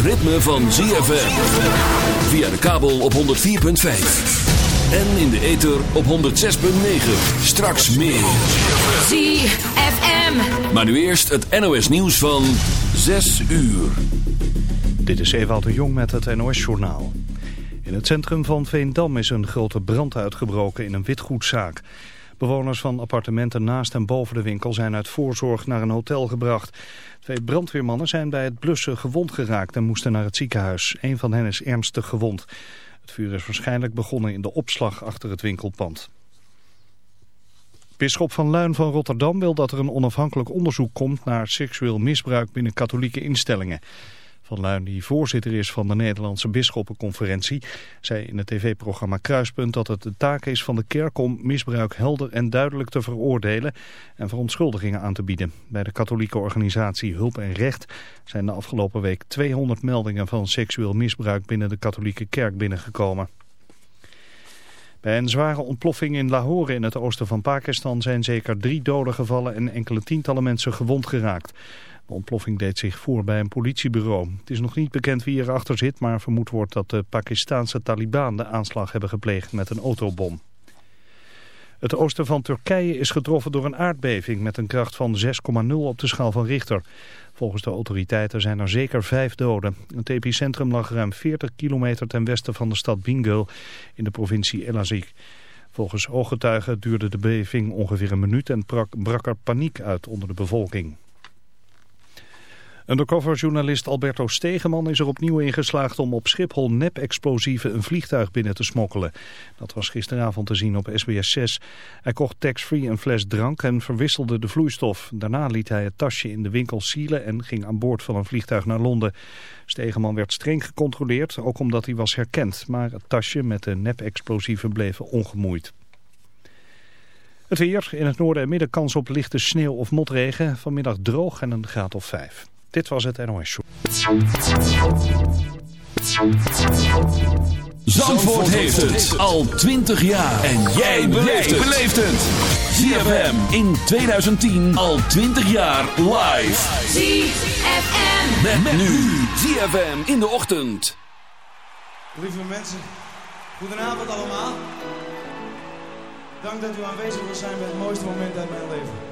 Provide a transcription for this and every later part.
ritme van ZFM. Via de kabel op 104.5. En in de ether op 106.9. Straks meer. ZFM. Maar nu eerst het NOS nieuws van 6 uur. Dit is Ewout de Jong met het NOS-journaal. In het centrum van Veendam is een grote brand uitgebroken in een witgoedzaak. Bewoners van appartementen naast en boven de winkel zijn uit voorzorg naar een hotel gebracht. Twee brandweermannen zijn bij het blussen gewond geraakt en moesten naar het ziekenhuis. Een van hen is ernstig gewond. Het vuur is waarschijnlijk begonnen in de opslag achter het winkelpand. Bisschop van Luin van Rotterdam wil dat er een onafhankelijk onderzoek komt naar seksueel misbruik binnen katholieke instellingen. Van Luin, die voorzitter is van de Nederlandse Bisschoppenconferentie, zei in het tv-programma Kruispunt dat het de taak is van de kerk om misbruik helder en duidelijk te veroordelen en verontschuldigingen aan te bieden. Bij de katholieke organisatie Hulp en Recht zijn de afgelopen week 200 meldingen van seksueel misbruik binnen de katholieke kerk binnengekomen. Bij een zware ontploffing in Lahore in het oosten van Pakistan zijn zeker drie doden gevallen en enkele tientallen mensen gewond geraakt. De ontploffing deed zich voor bij een politiebureau. Het is nog niet bekend wie erachter zit, maar vermoed wordt dat de Pakistanse Taliban de aanslag hebben gepleegd met een autobom. Het oosten van Turkije is getroffen door een aardbeving met een kracht van 6,0 op de schaal van Richter. Volgens de autoriteiten zijn er zeker vijf doden. Het epicentrum lag ruim 40 kilometer ten westen van de stad Bingöl in de provincie Elazig. Volgens ooggetuigen duurde de beving ongeveer een minuut en brak er paniek uit onder de bevolking. Undercover-journalist Alberto Stegeman is er opnieuw in geslaagd om op Schiphol nep-explosieven een vliegtuig binnen te smokkelen. Dat was gisteravond te zien op SBS 6. Hij kocht tax-free een fles drank en verwisselde de vloeistof. Daarna liet hij het tasje in de winkel sielen en ging aan boord van een vliegtuig naar Londen. Stegeman werd streng gecontroleerd, ook omdat hij was herkend. Maar het tasje met de nep-explosieven bleef ongemoeid. Het weer, in het noorden en midden kans op lichte sneeuw of motregen. Vanmiddag droog en een graad of vijf. Dit was het NOS Show. Zandvoort heeft het al 20 jaar. En jij beleeft het. ZFM in 2010 al 20 jaar live. ZFM. Met, nu. ZFM in de ochtend. Lieve mensen, goedenavond allemaal. Dank dat u aanwezig wil zijn bij het mooiste moment uit mijn leven.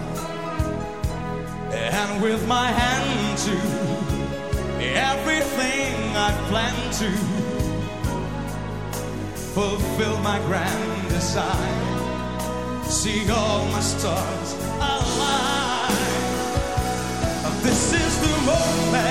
And with my hand to everything I plan to fulfill my grand design. See all my stars align. This is the moment,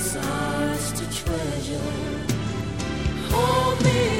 insides to treasure. Hold me.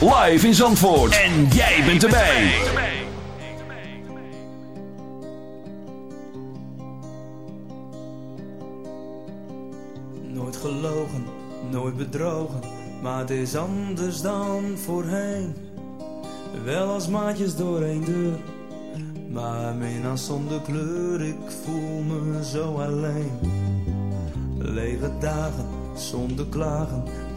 Live in Zandvoort. En jij bent erbij. Nooit gelogen, nooit bedrogen. Maar het is anders dan voorheen. Wel als maatjes door een deur. Maar minnaar zonder kleur, ik voel me zo alleen. Lege dagen, zonder klagen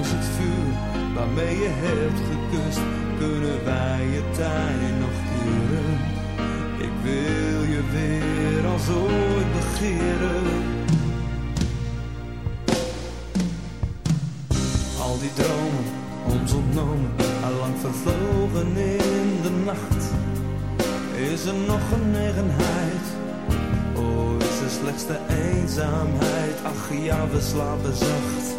mis het vuur waarmee je hebt gekust. Kunnen wij je tijd nog keren? Ik wil je weer als ooit begeren. Al die dromen, ons ontnomen, allang vervlogen in de nacht. Is er nog genegenheid? Oh, is er slechts de eenzaamheid? Ach ja, we slapen zacht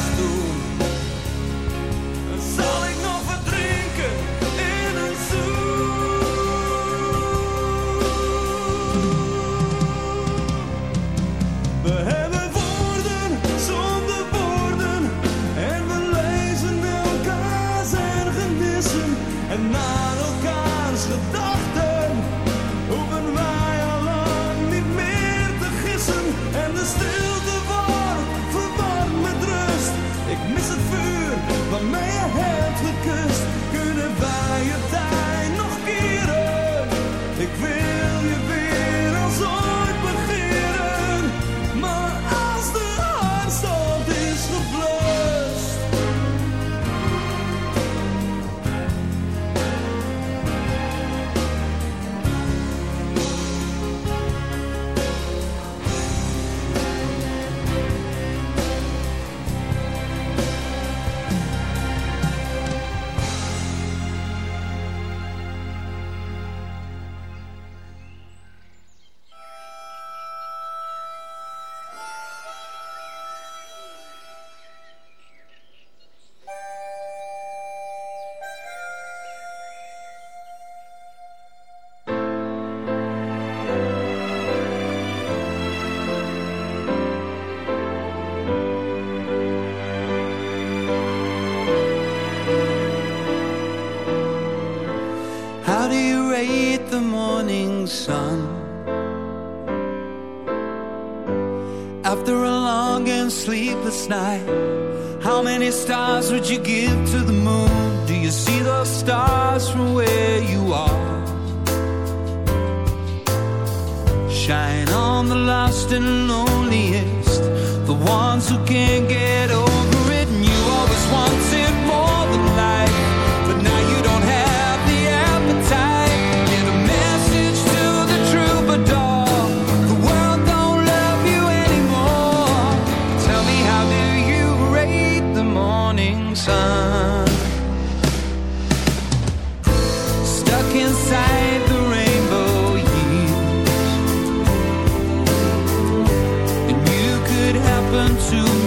to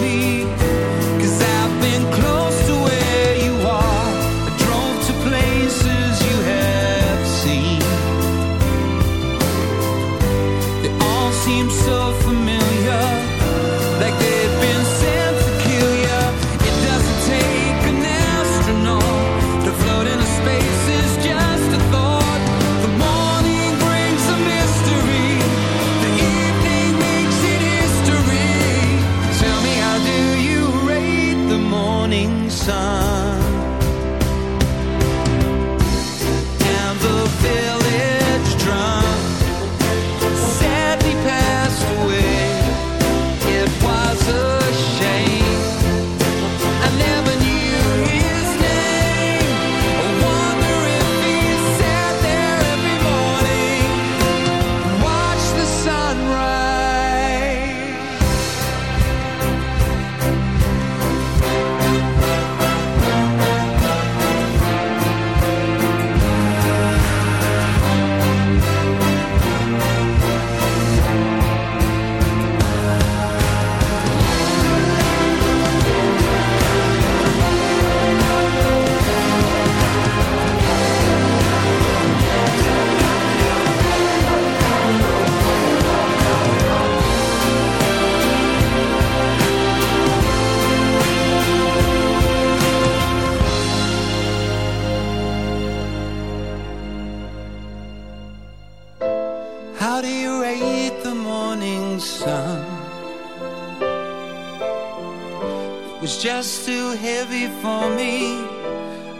heavy for me.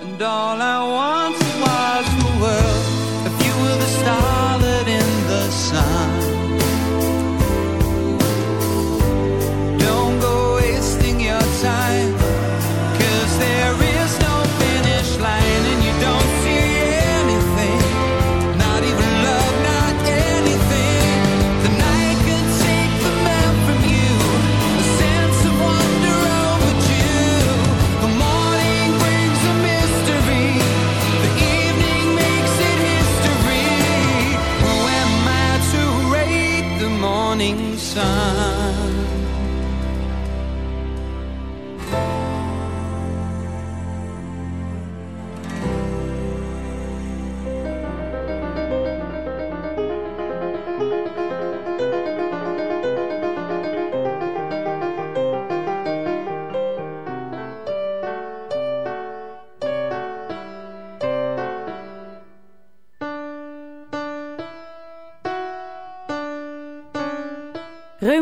And all I want was the world. If you were the star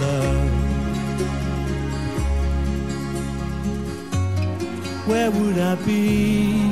love, where would I be?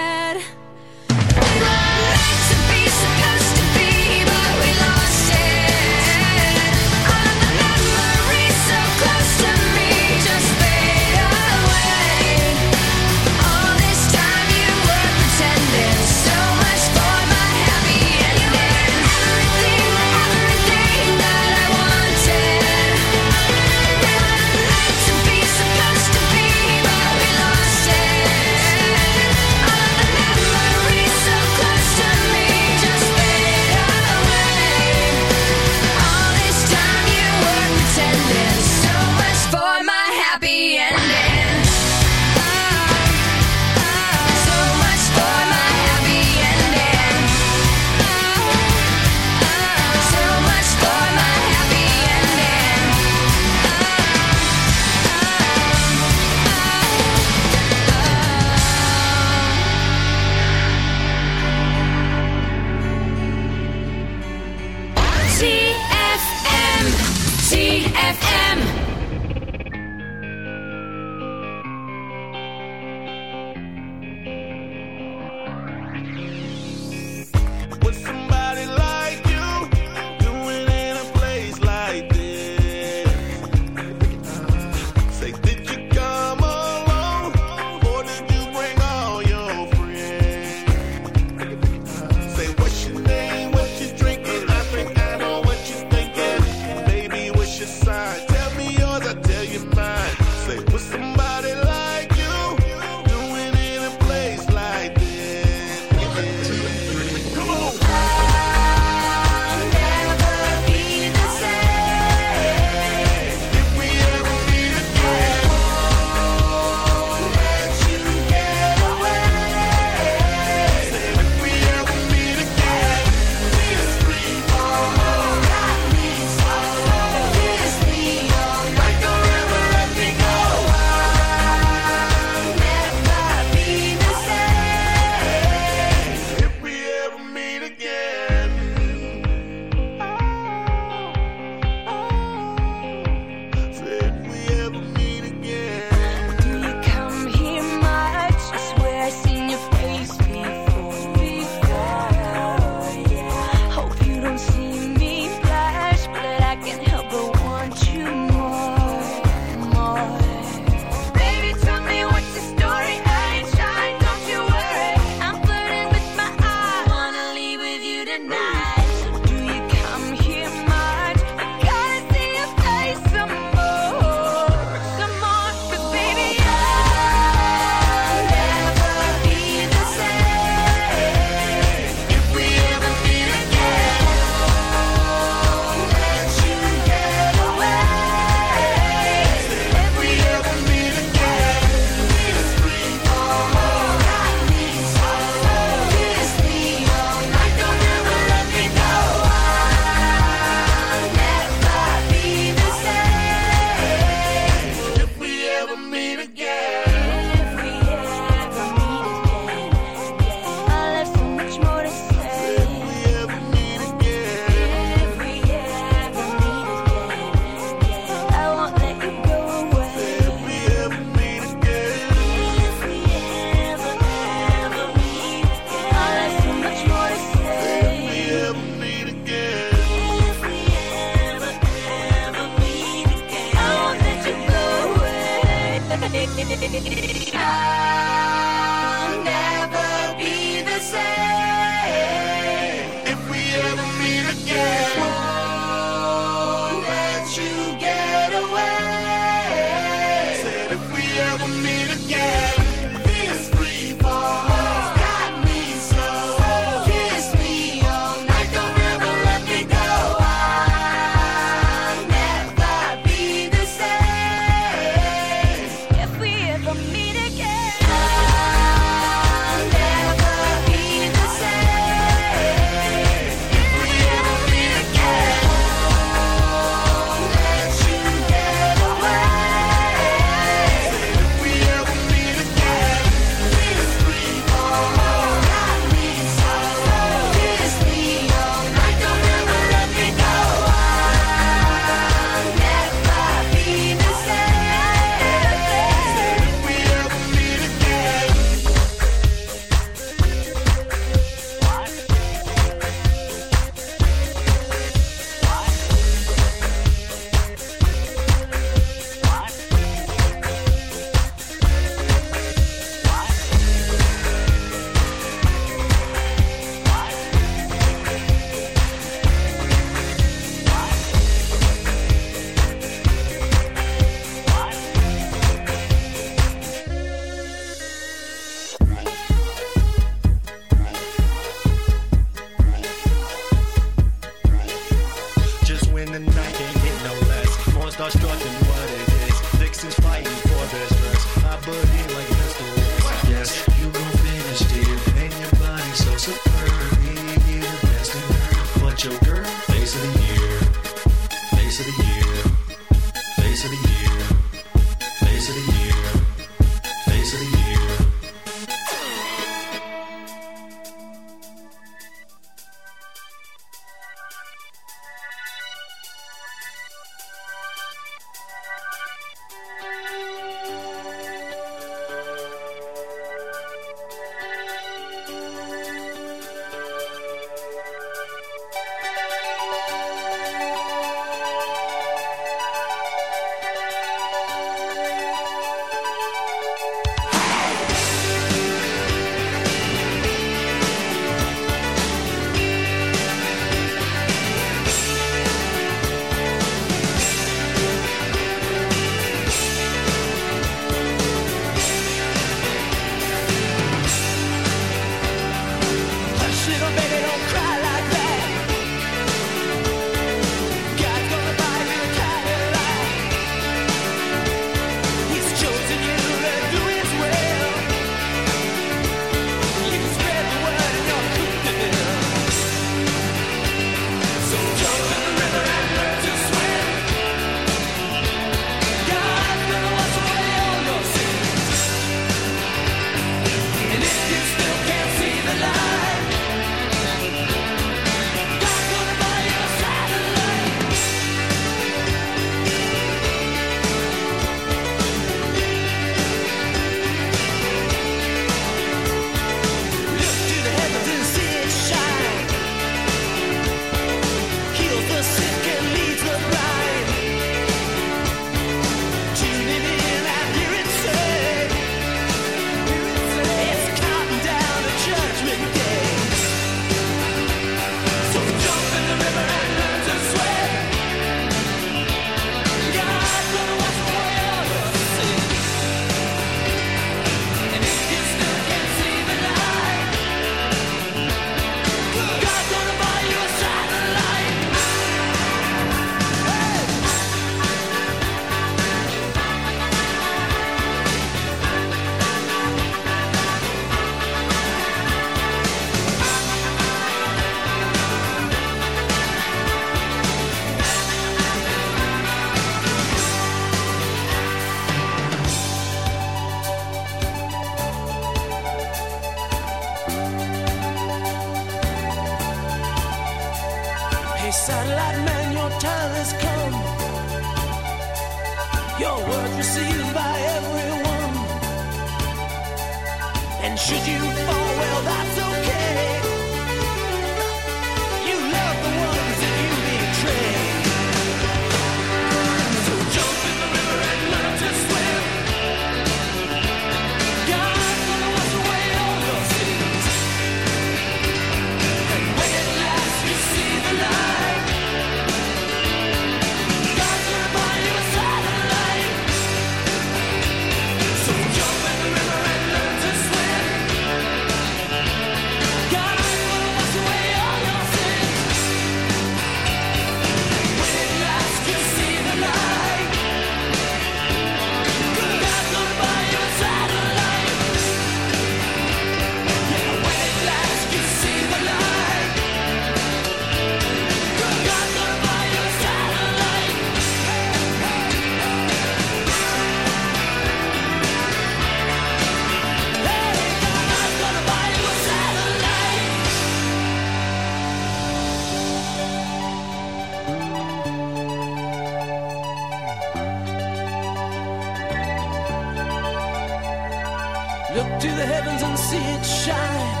Look to the heavens and see it shine.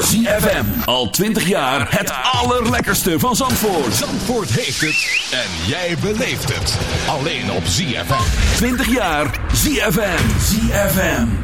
ZFM, al 20 jaar het allerlekkerste van Zandvoort. Zandvoort heeft het en jij beleeft het. Alleen op ZFM. 20 jaar ZFM. ZFM.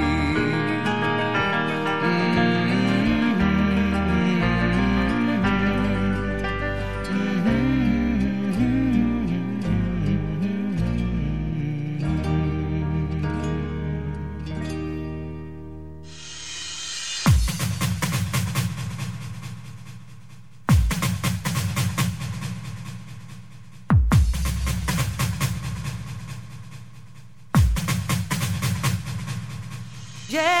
Yeah.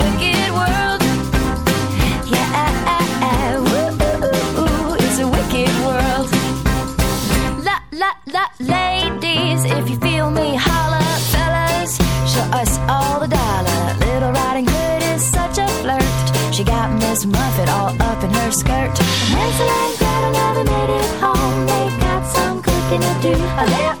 Yeah.